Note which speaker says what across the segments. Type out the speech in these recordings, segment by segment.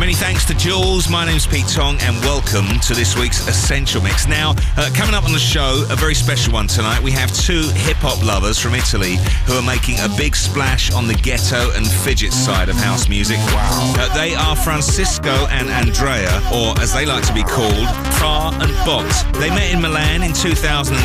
Speaker 1: Many thanks to Jules. My name's Pete Tong, and welcome to this week's Essential Mix. Now, uh, coming up on the show, a very special one tonight. We have two hip hop lovers from Italy who are making a big splash on the ghetto and fidget side of house music. Wow. Uh, they are Francisco and Andrea, or as they like to be called, Phra and Bot. They met in Milan in 2003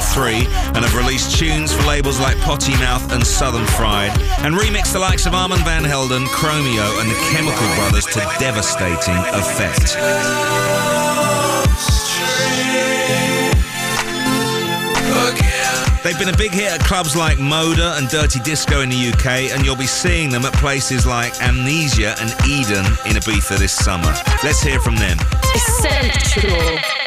Speaker 1: and have released tunes for labels like Potty Mouth and Southern Fried, and remixed the likes of Armand Van Helden, Chromeo, and the Chemical Brothers to devastate effect. They've been a big hit at clubs like Moda and Dirty Disco in the UK, and you'll be seeing them at places like Amnesia and Eden in Ibiza this summer. Let's hear from them.
Speaker 2: Essential.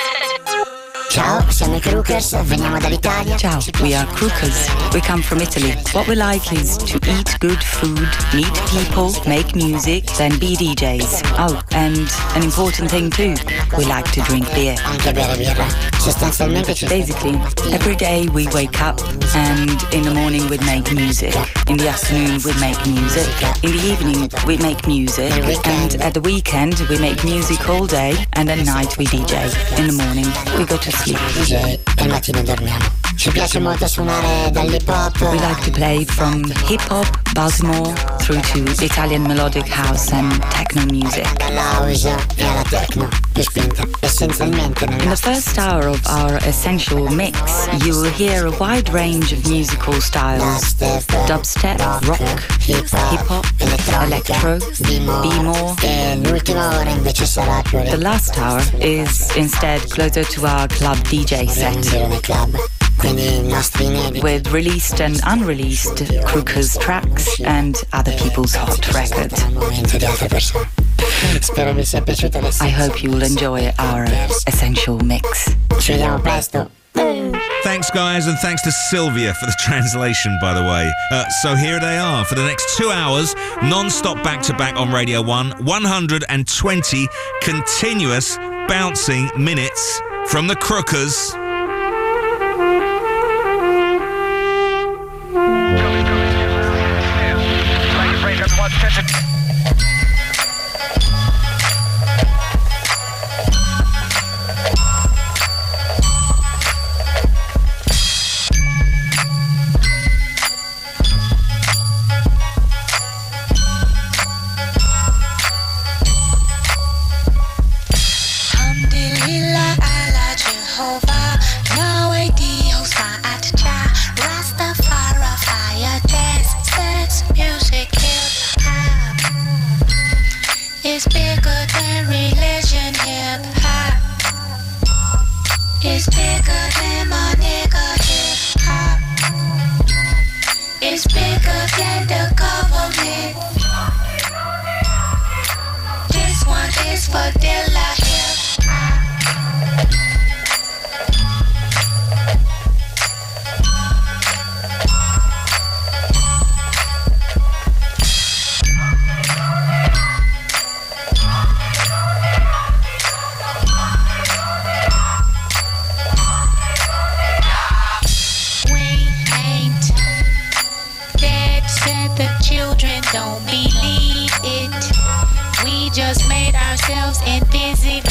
Speaker 3: Ciao, siamo i Crookers, veniamo dall'Italia.
Speaker 4: Ciao, we are Crookers. We come from Italy. What we like is to eat good food, meet people, make music, then be DJs. Oh, and an important thing too, we like to drink beer.
Speaker 3: Anche bere birra. Sostanzialmente ci
Speaker 4: Basically, every day we wake up and in the morning we make music. In the afternoon we make music. In the evening we make music. And at the weekend we make music all day and at night we DJ. In the morning we go to sleep.
Speaker 3: DJ al dormiamo. Ci piace molto suonare dall'hip hop.
Speaker 4: We like to play from hip hop, Baltimore, through to Italian melodic house and techno music.
Speaker 3: Dalla house alla techno, più spinta. Essenzialmente nel
Speaker 4: In the first hour of our essential mix, you will hear a wide range of musical styles. Dubstep, rock, hip hop, electro, B-more.
Speaker 3: E l'ultima ora invece sarà più
Speaker 4: The last hour is instead closer to our club DJ set. With released and unreleased Crookers tracks and other people's hot records. I hope you will enjoy our essential mix.
Speaker 1: Thanks, guys, and thanks to Sylvia for the translation, by the way. Uh, so here they are for the next two hours, non stop back to back on Radio 1, 120 continuous bouncing minutes from the Crookers.
Speaker 5: It's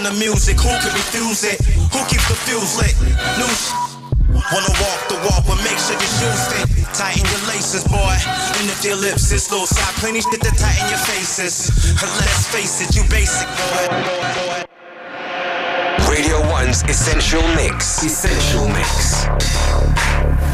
Speaker 5: in the
Speaker 6: music, who can refuse it? Who keeps the fuse lit? New sh- Wanna walk the walk, but make sure your shoes fit. Tighten your laces, boy. And if your lips is loose, I plenty shit to tighten your faces. Let's face it, you basic, boy.
Speaker 7: Radio 1's Essential Mix. Essential Mix. Essential mix.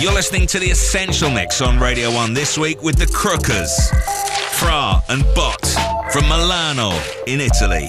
Speaker 1: Listening to the Essential Mix on Radio 1 this week with the Crookers, Phra and Bot from Milano in Italy.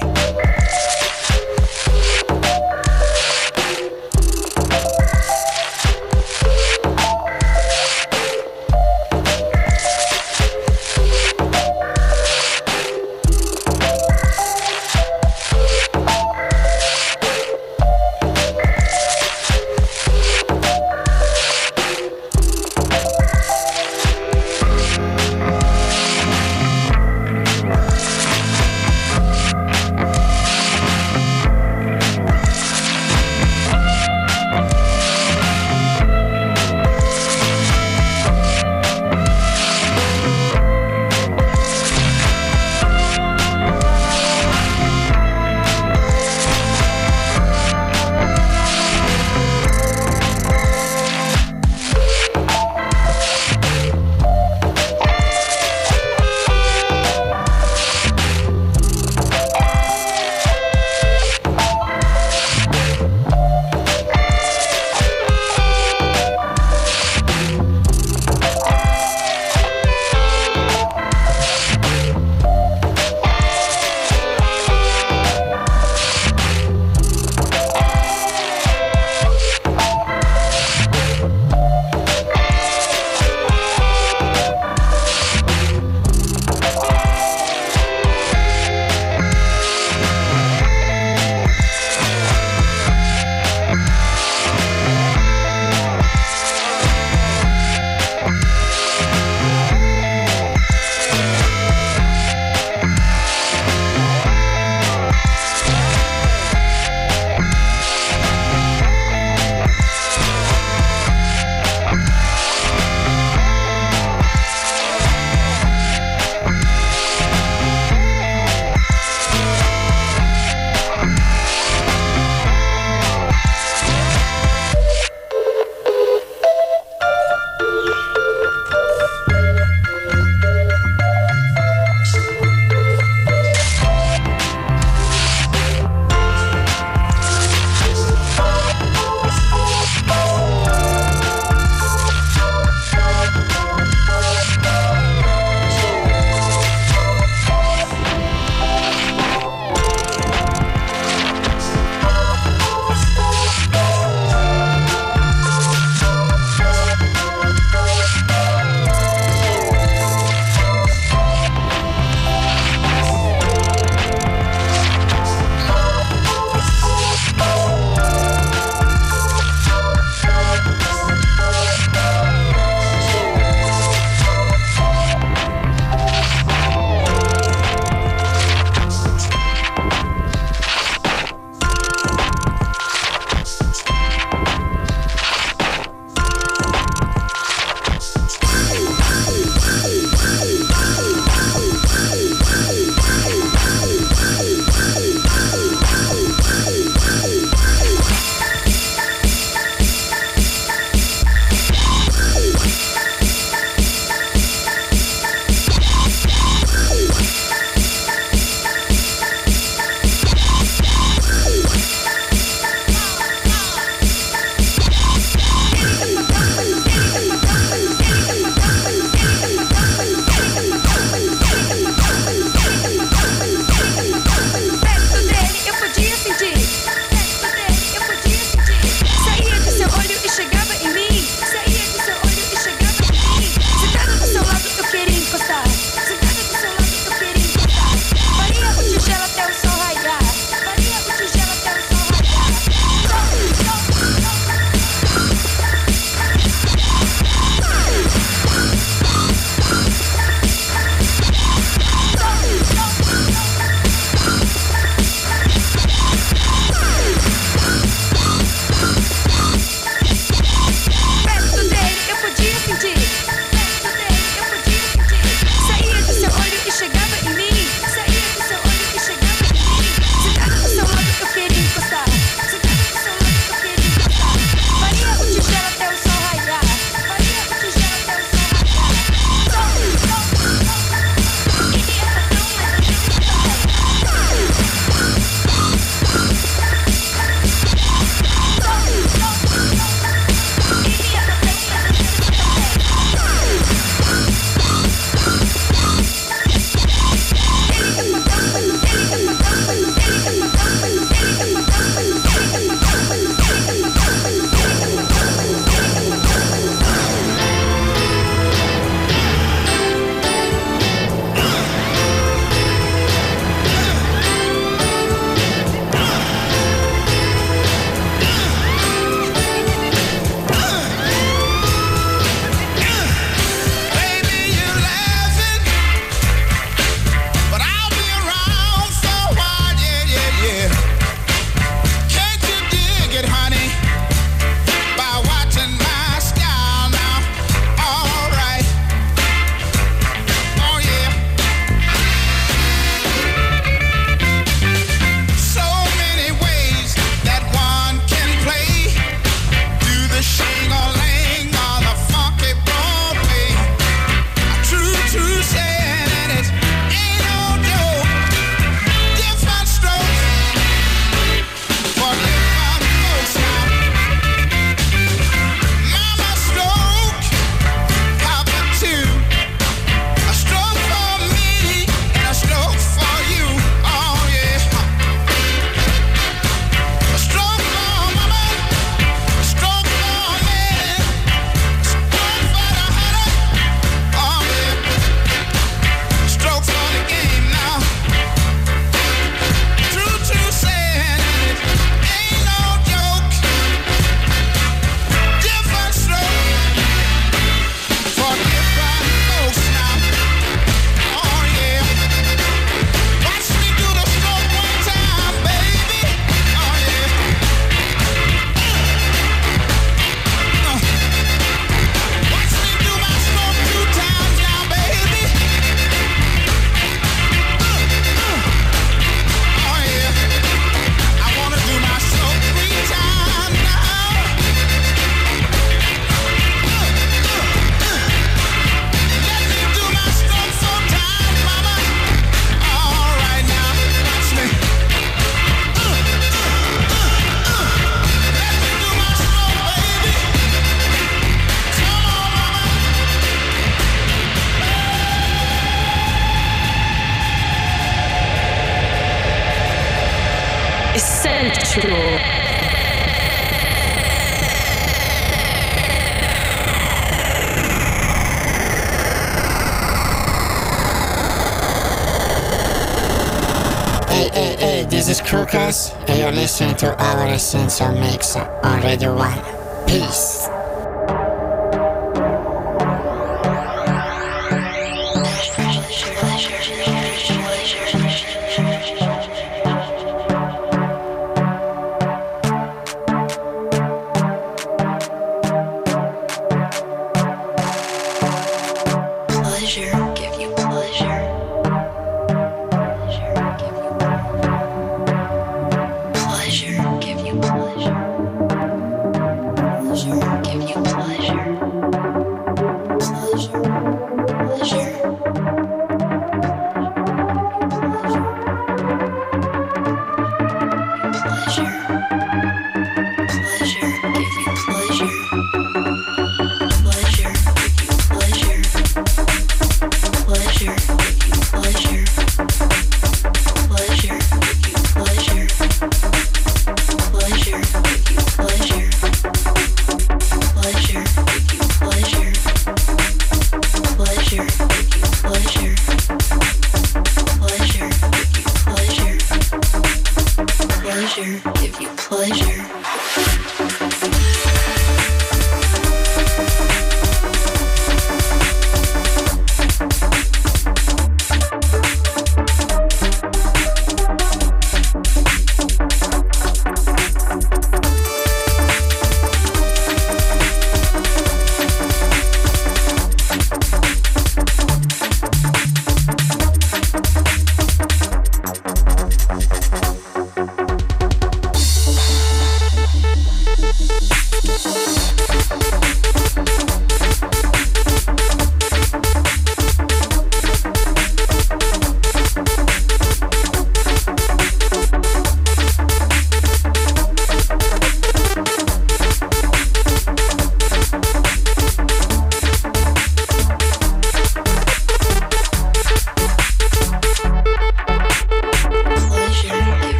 Speaker 2: Astro.
Speaker 3: hey, hey, this is Crookers, and you're listening to our essential mix on Radio 1. Peace.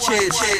Speaker 8: bitches.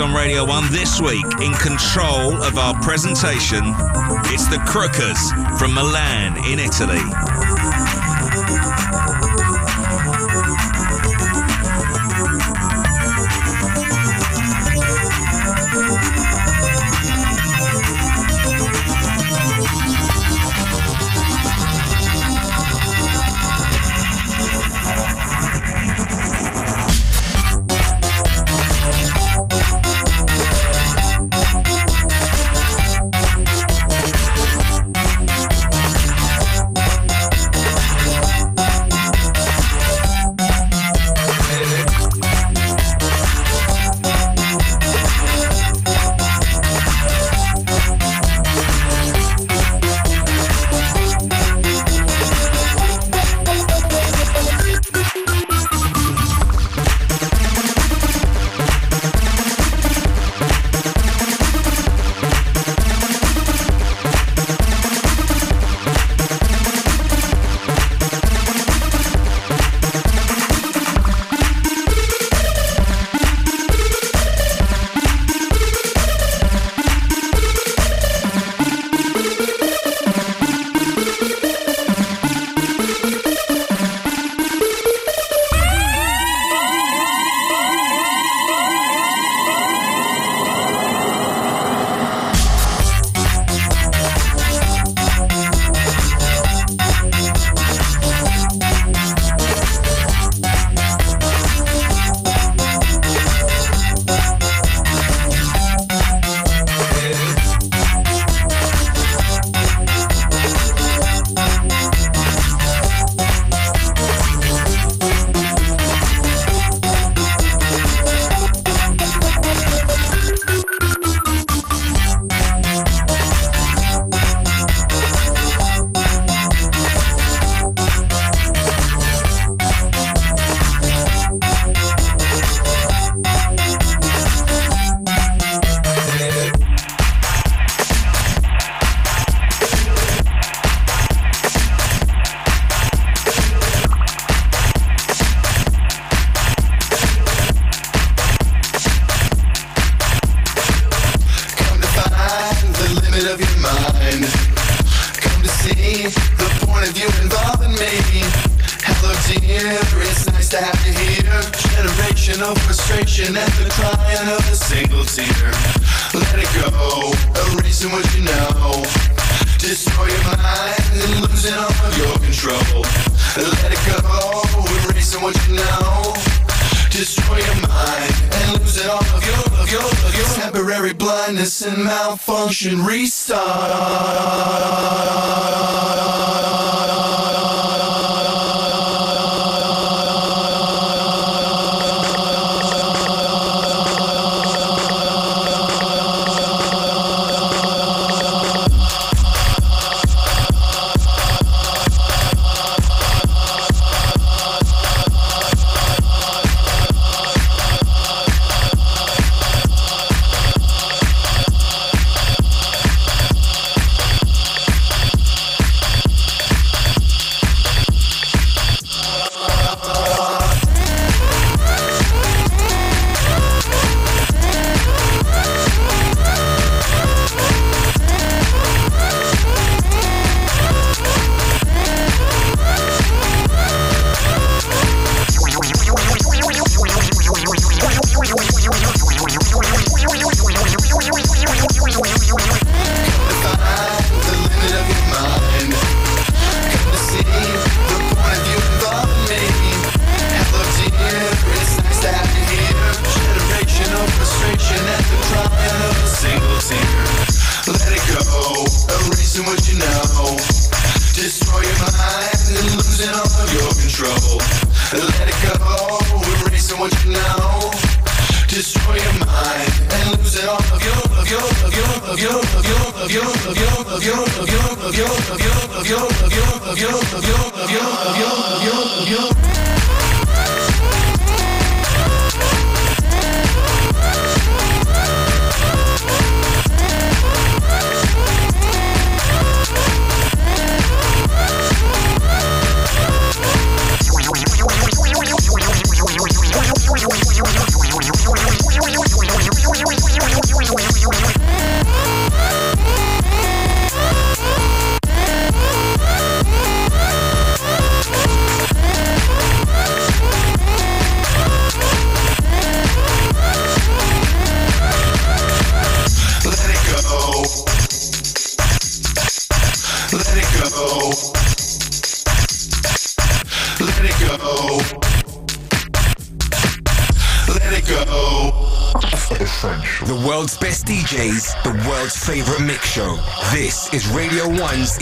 Speaker 1: On Radio 1 this week. In control of our presentation, it's the Crookers from Milan in Italy.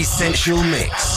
Speaker 7: Essential Mix.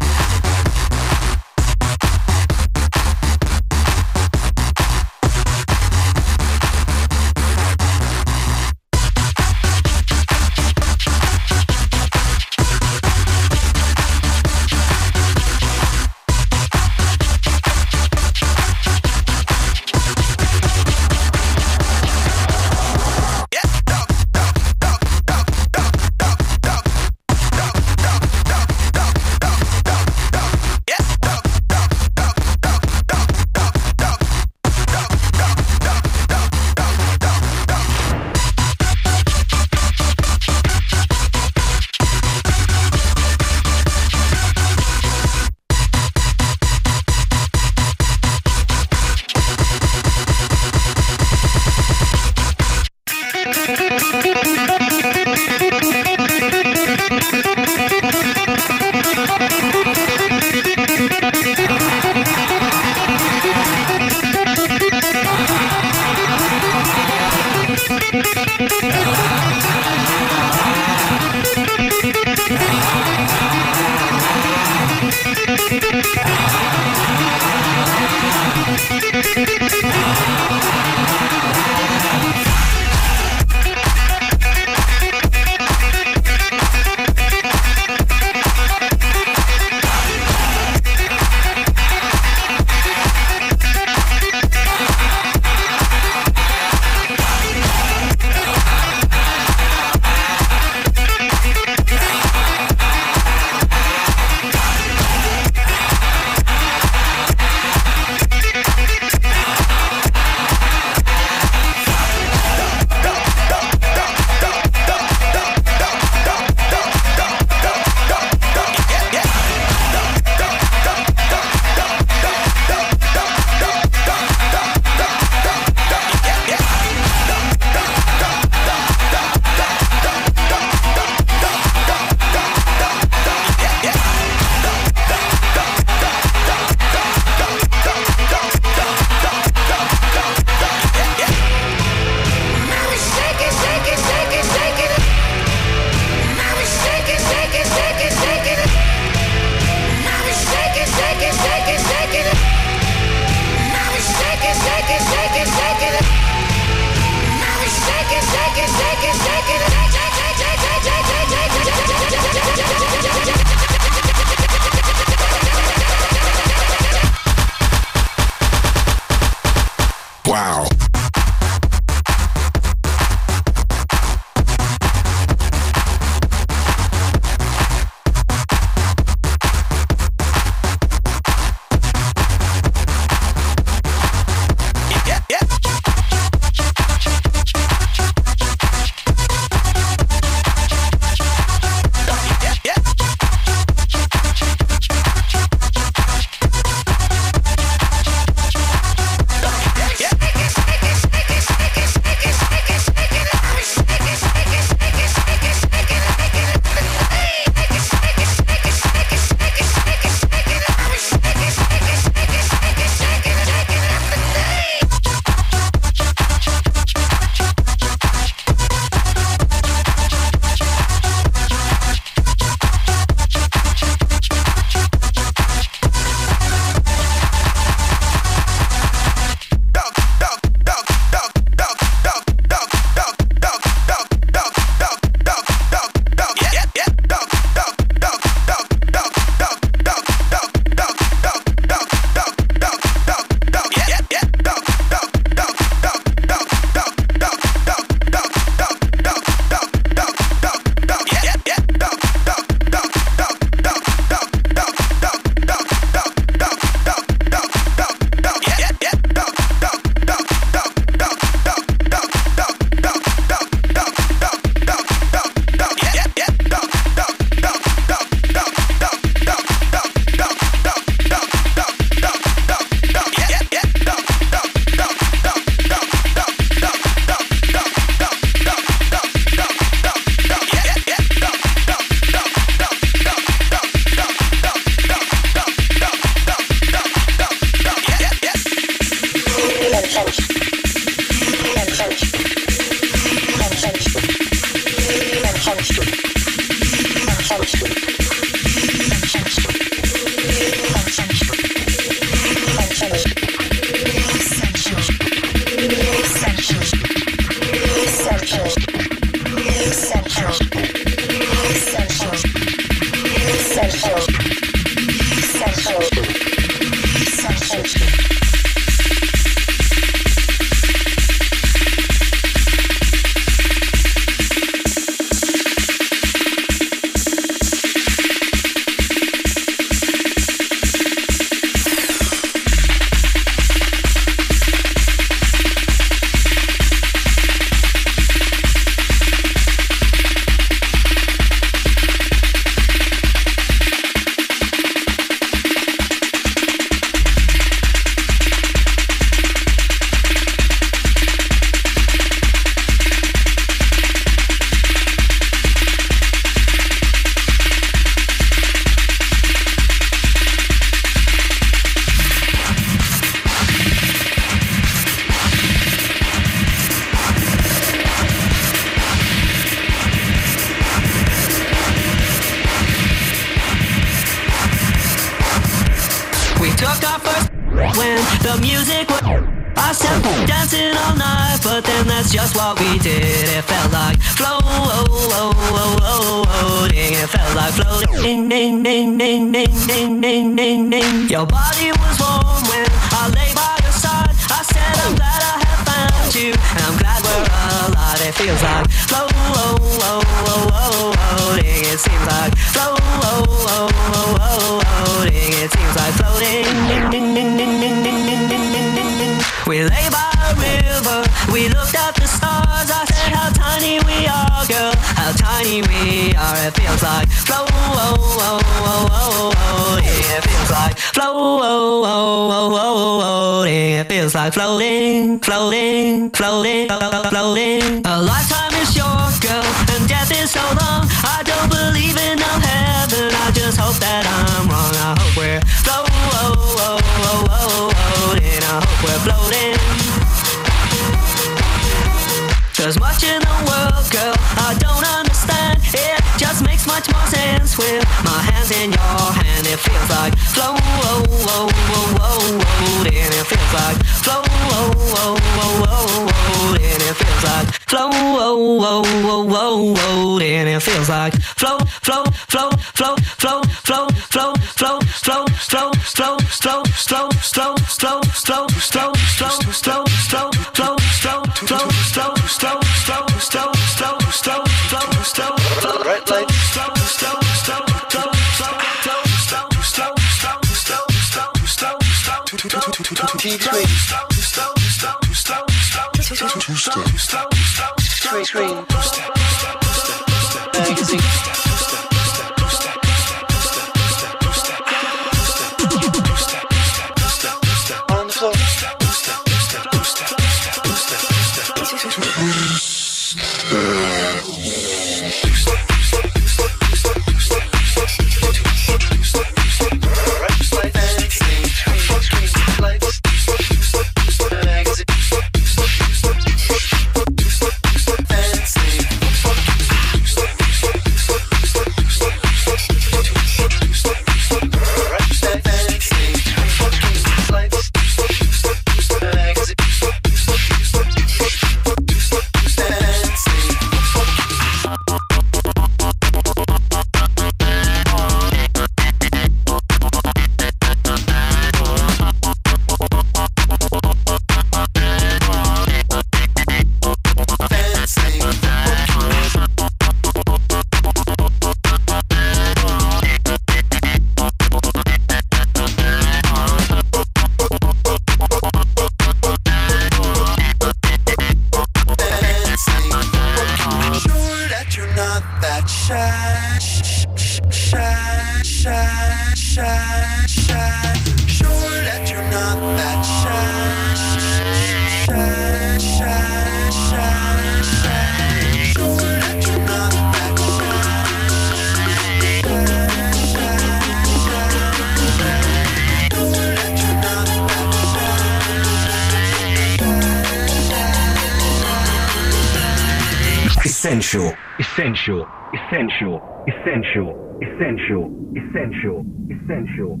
Speaker 7: Essential.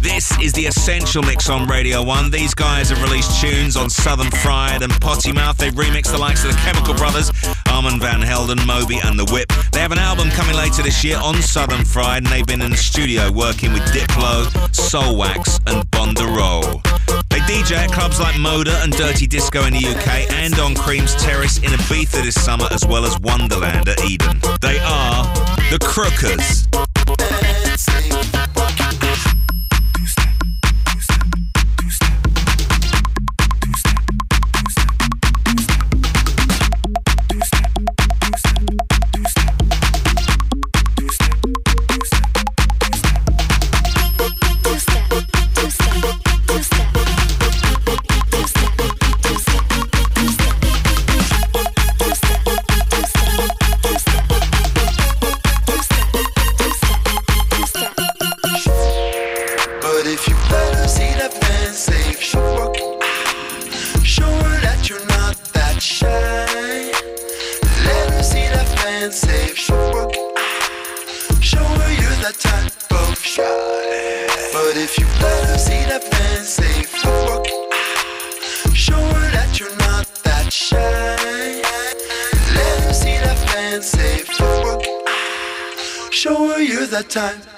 Speaker 1: This is the Essential Mix on Radio 1. These guys have released tunes on Southern Fried and Potty Mouth. They've remixed the likes of the Chemical Brothers, Armand Van Helden, Moby and The Whip. They have an album coming later this year on Southern Fried and they've been in the studio working with Diplo, Soulwax and Bonde do Rolê. They DJ at clubs like Moda and Dirty Disco in the UK and on Cream's Terrace in Ibiza this summer as well as Wonderland at Eden. They are the Crookers.
Speaker 8: Her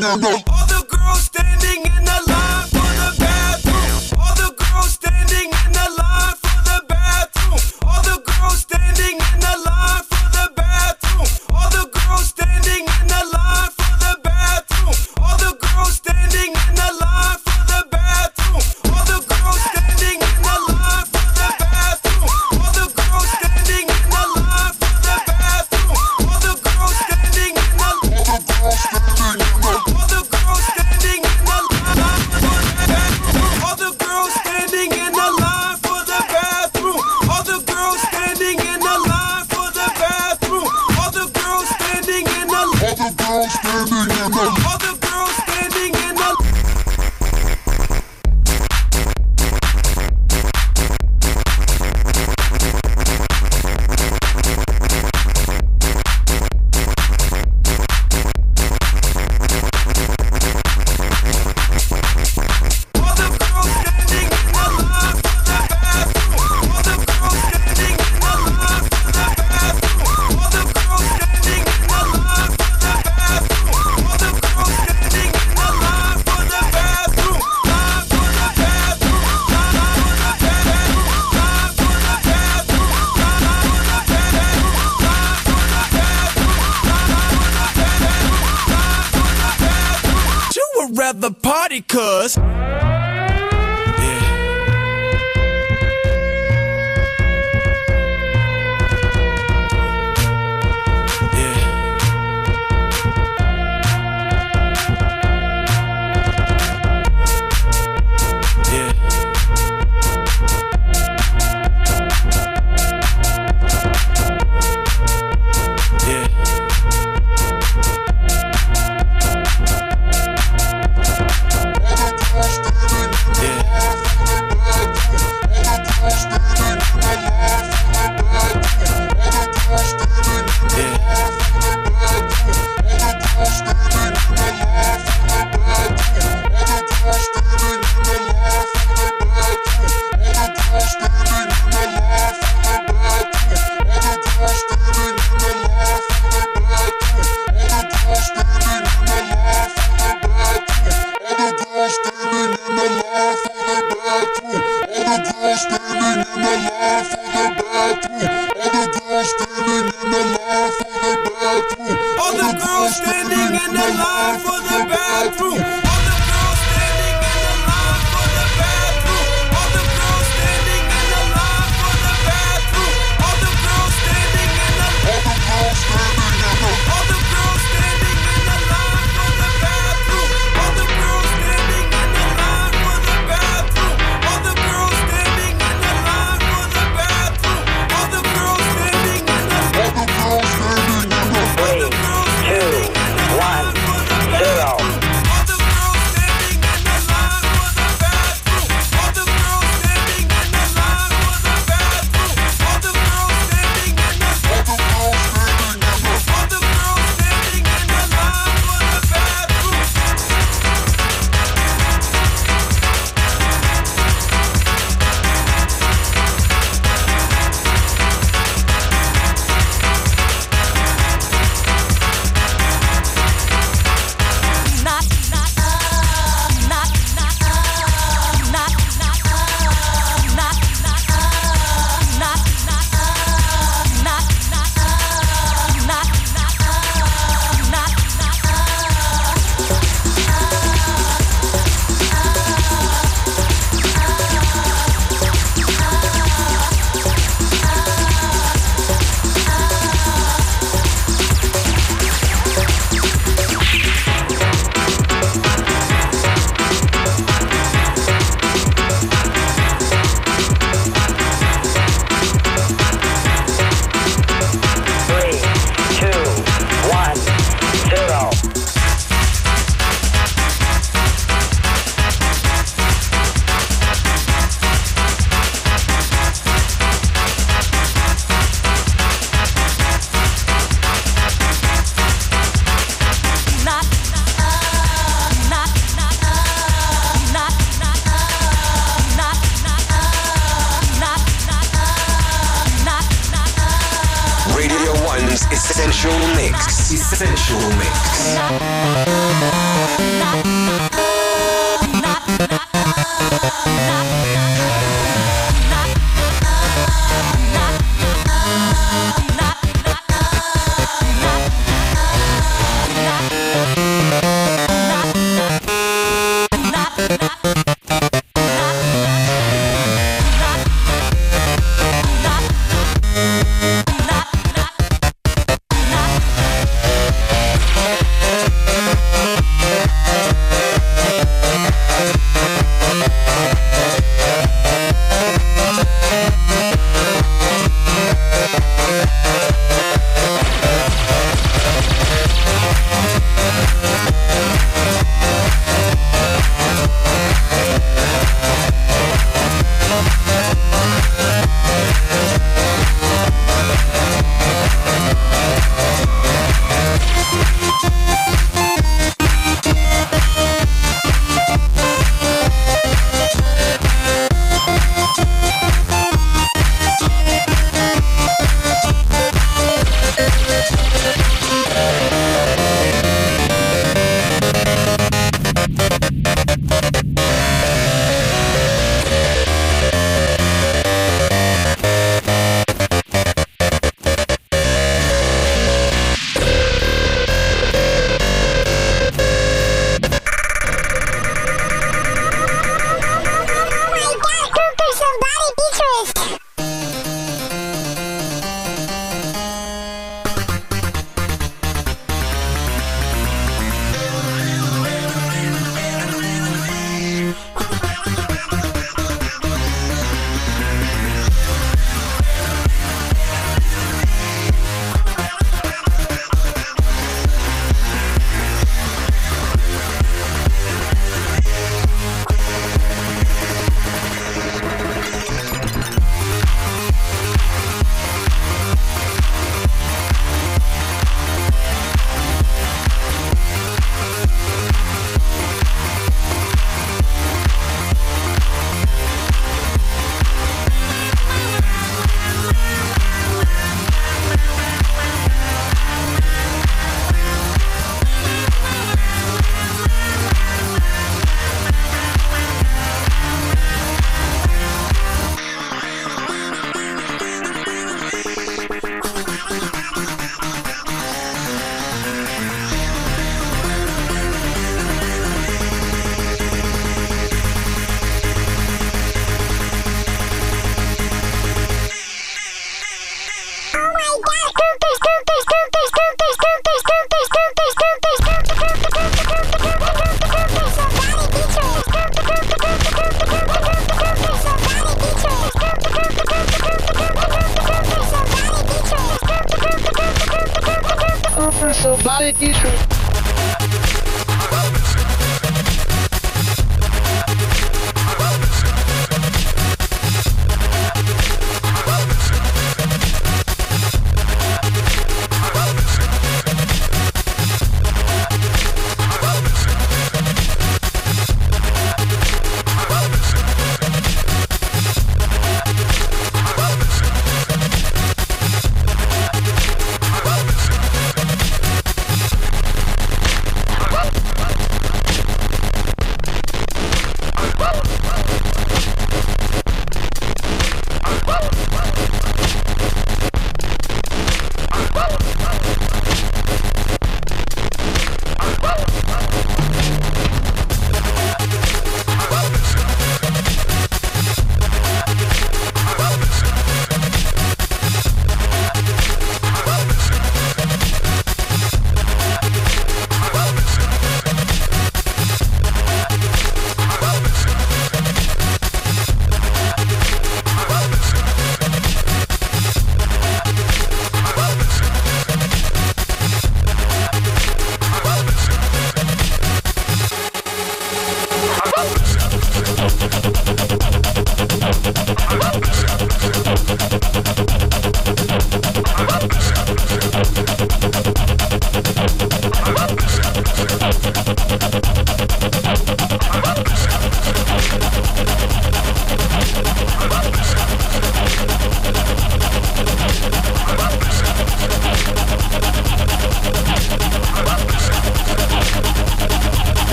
Speaker 9: standing in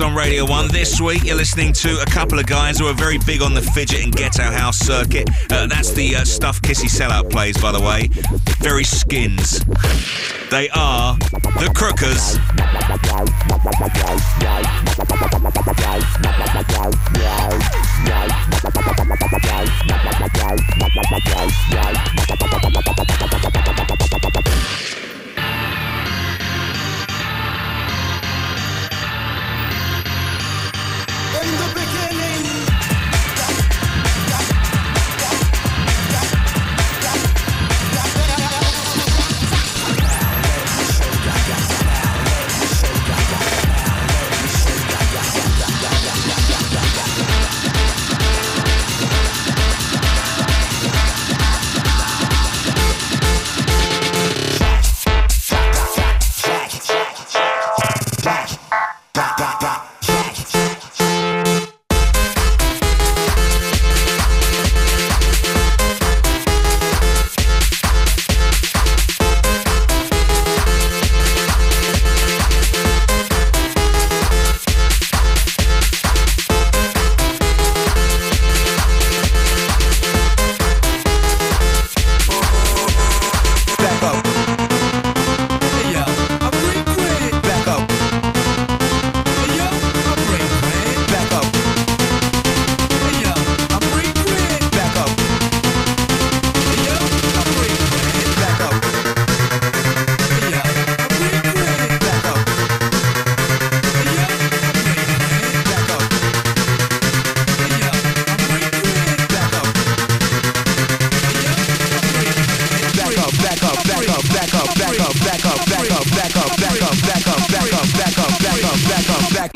Speaker 1: On Radio 1. This week, you're listening to a couple of guys who are very big on the fidget and ghetto house circuit. Uh, that's the uh, stuff Kissy Sellout plays, by the way. Very skins. They are the Crookers.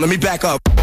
Speaker 10: Let me back up.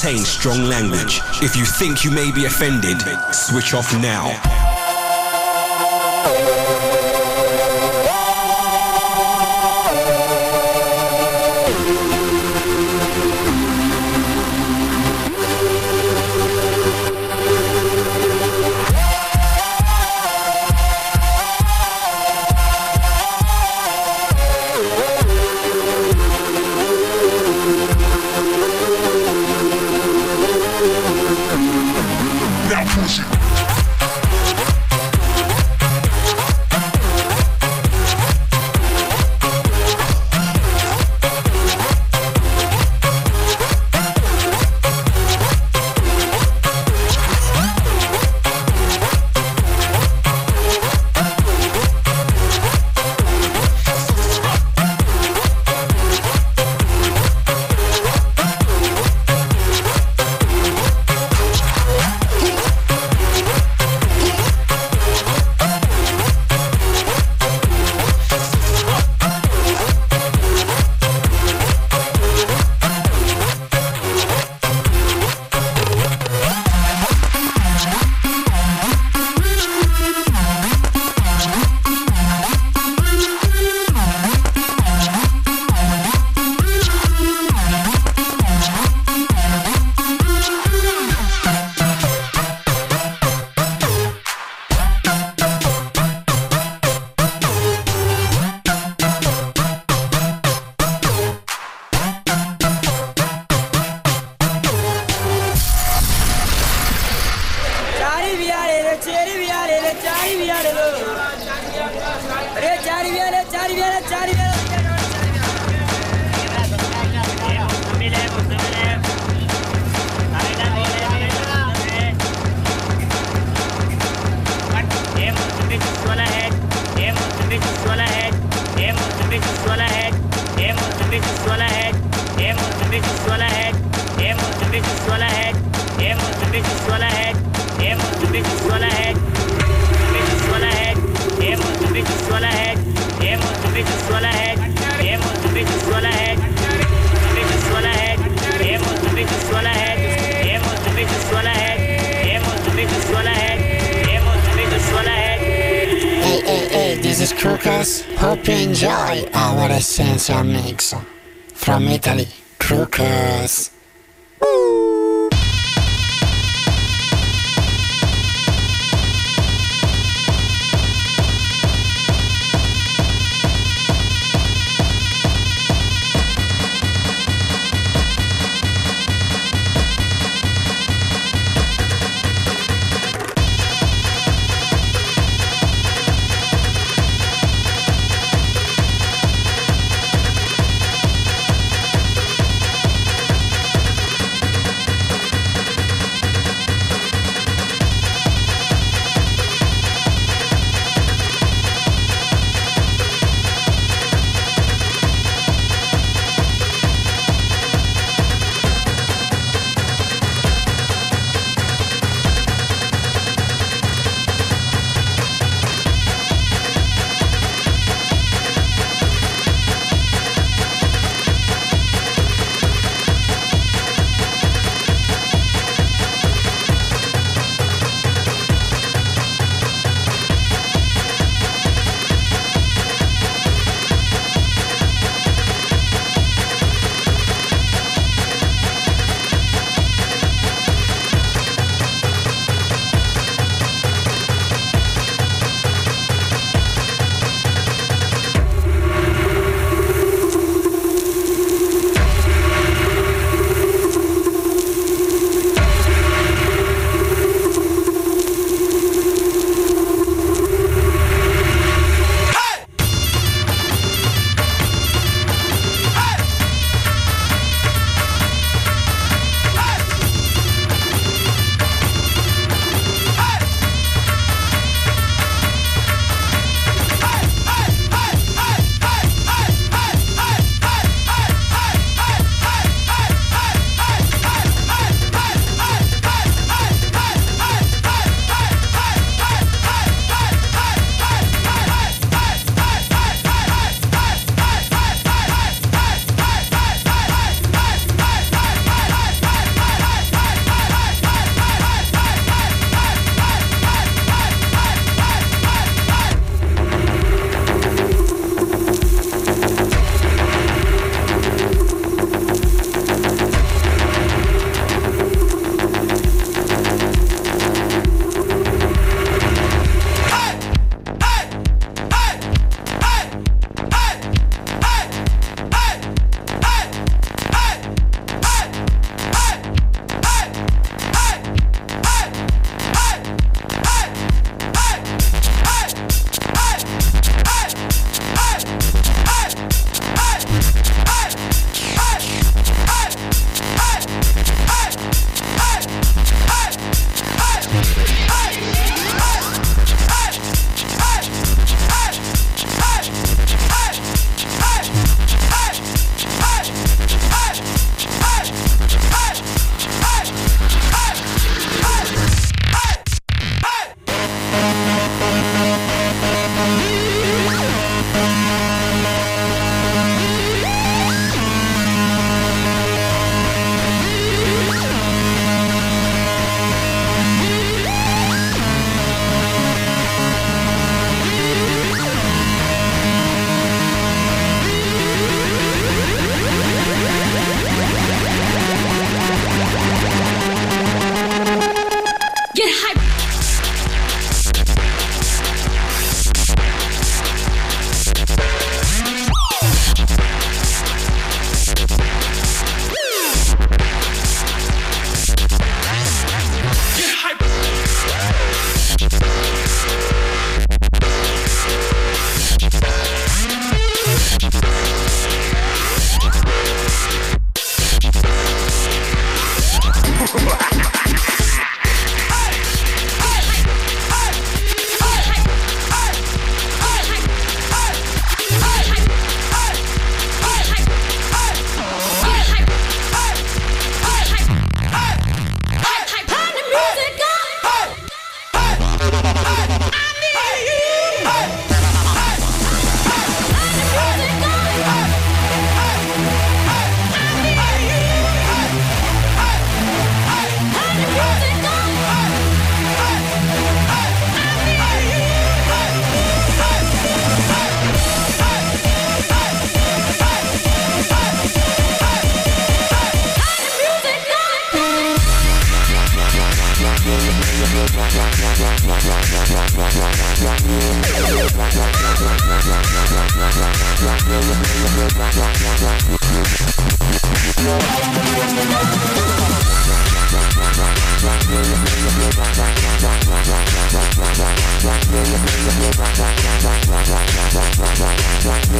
Speaker 11: strong language. If you think you may be offended, switch off now.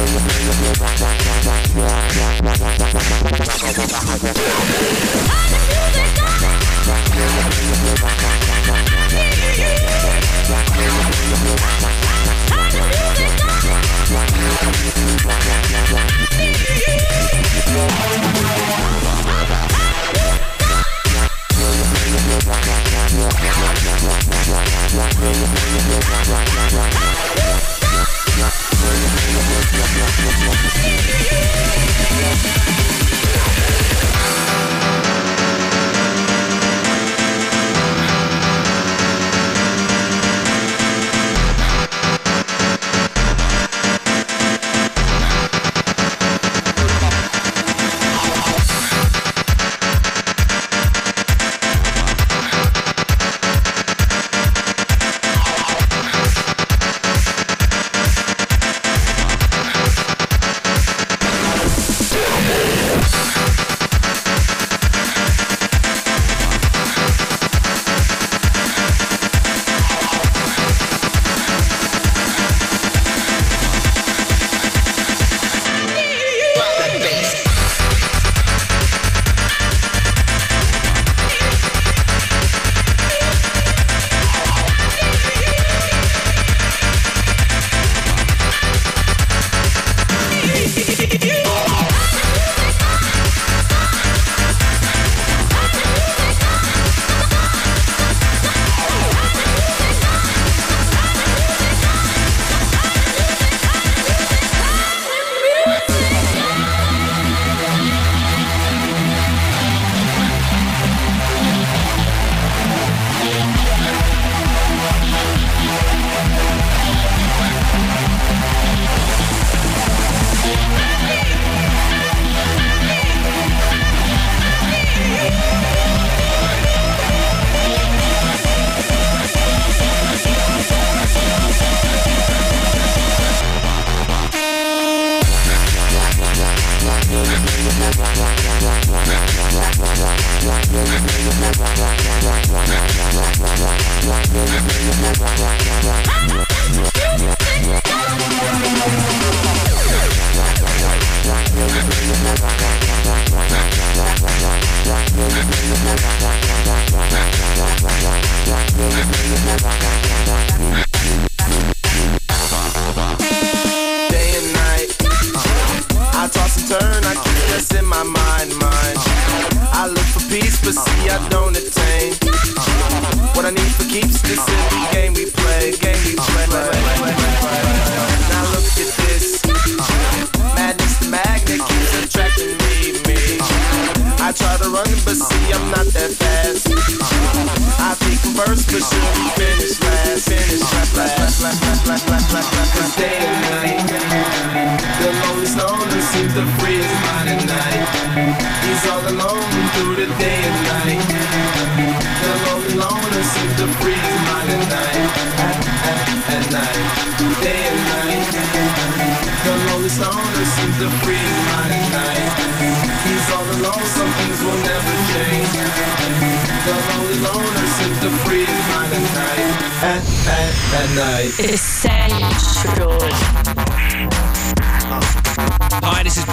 Speaker 2: Stop!
Speaker 9: Day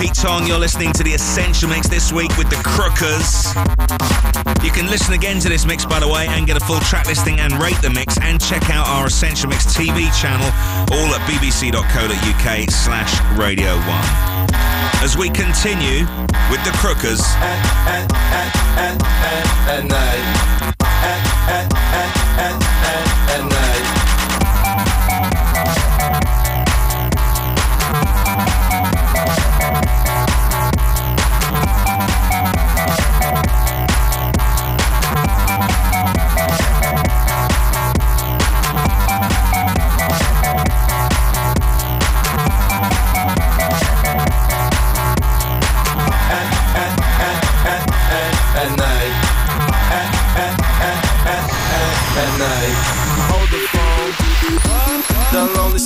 Speaker 1: Pete Tong. You're listening to the Essential Mix this week with the Crookers. You can listen again to this mix, by the way, and get a full track listing and rate the mix, and check out our Essential Mix TV channel, all at bbc.co.uk slash Radio 1. As we continue with the Crookers.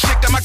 Speaker 10: chick that my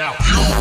Speaker 10: Now.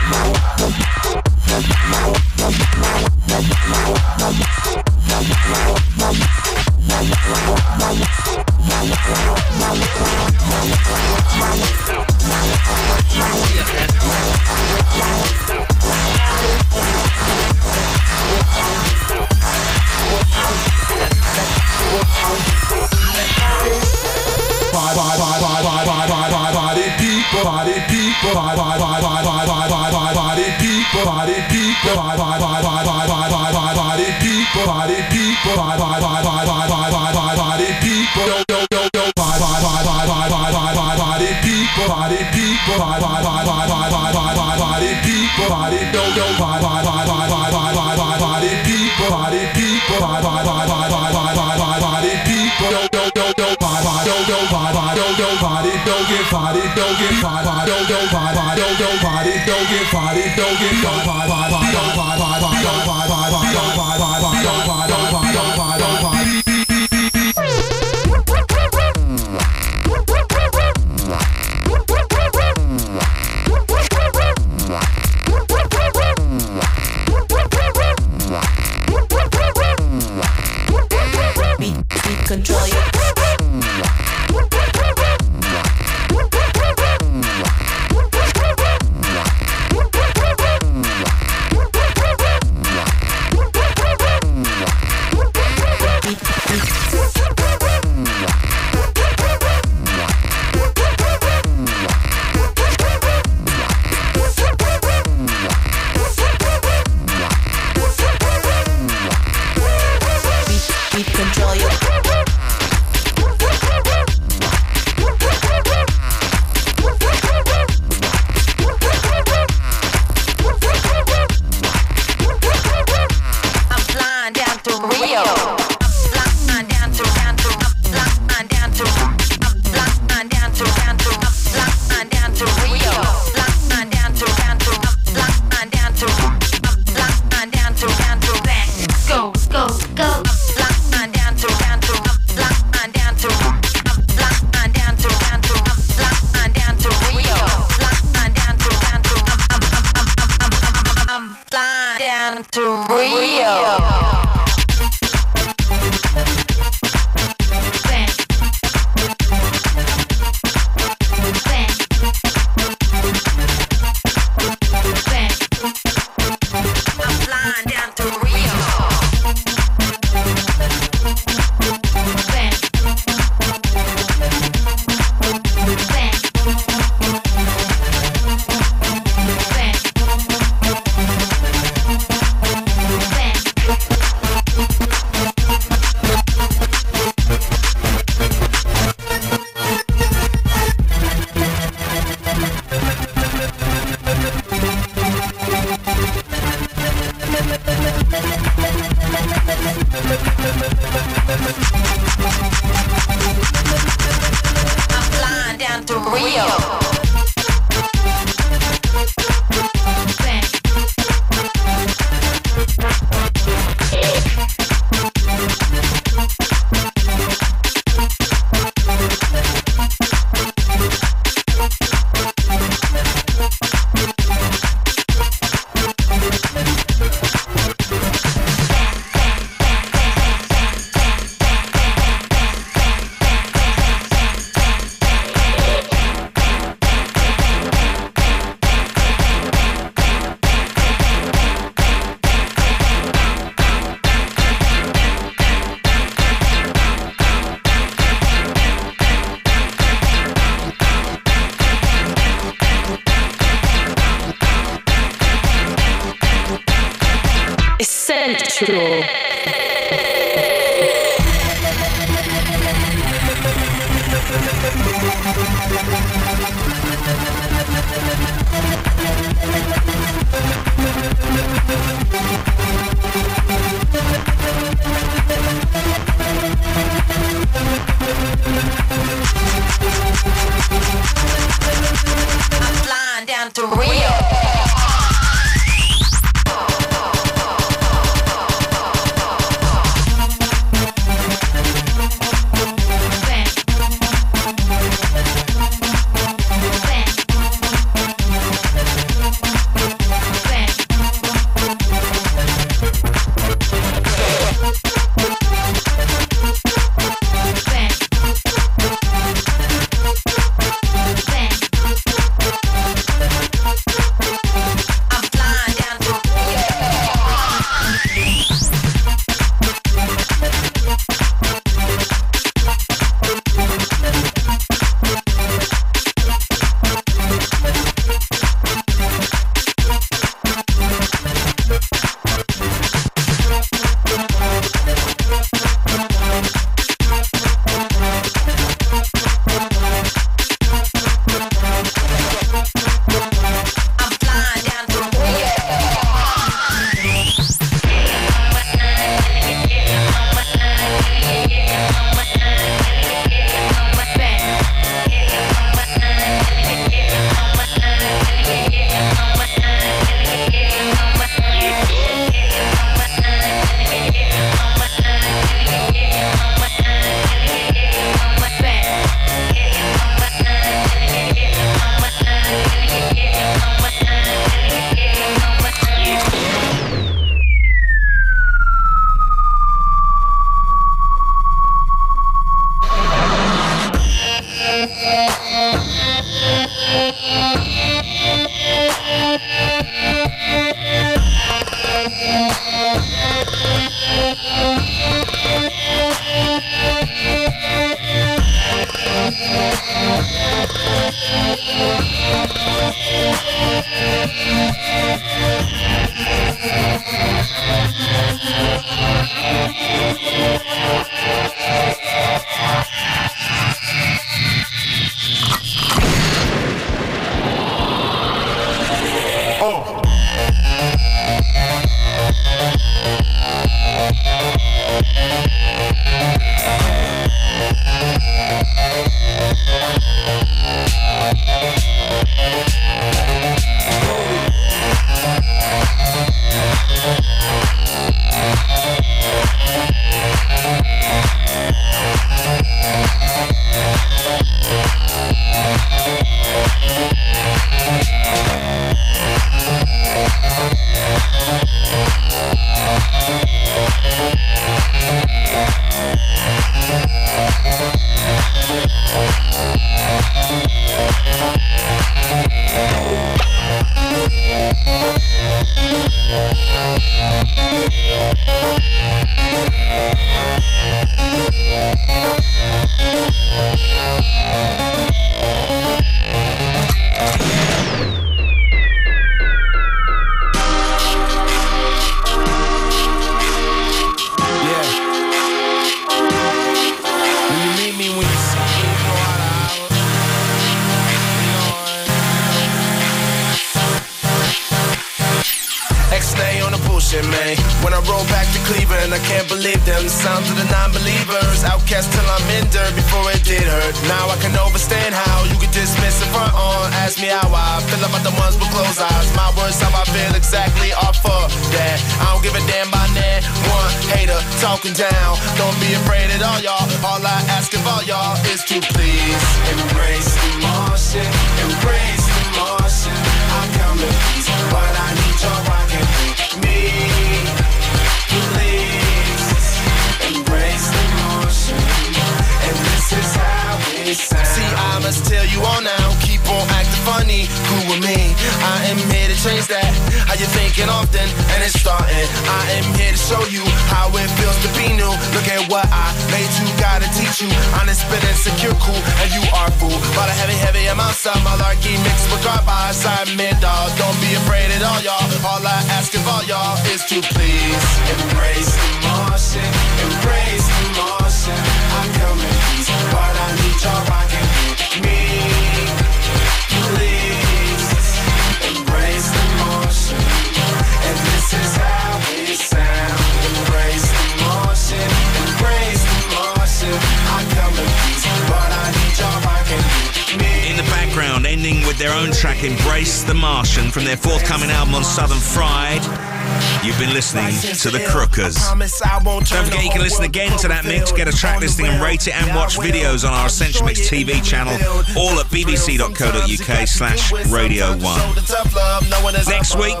Speaker 1: rate it and watch videos on our Essential Mix TV channel, all at bbc.co.uk slash Radio 1. Next week,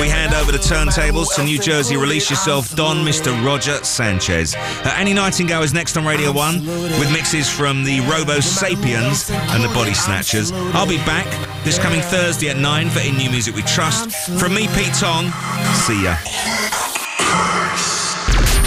Speaker 1: we hand over the turntables to New Jersey Release Yourself Don, Mr. Roger Sanchez. Uh, Annie Nightingale is next on Radio 1 with mixes from the Robo Sapiens and the Body Snatchers. I'll be back this coming Thursday at 9 for In New Music We Trust. From me, Pete Tong, see ya.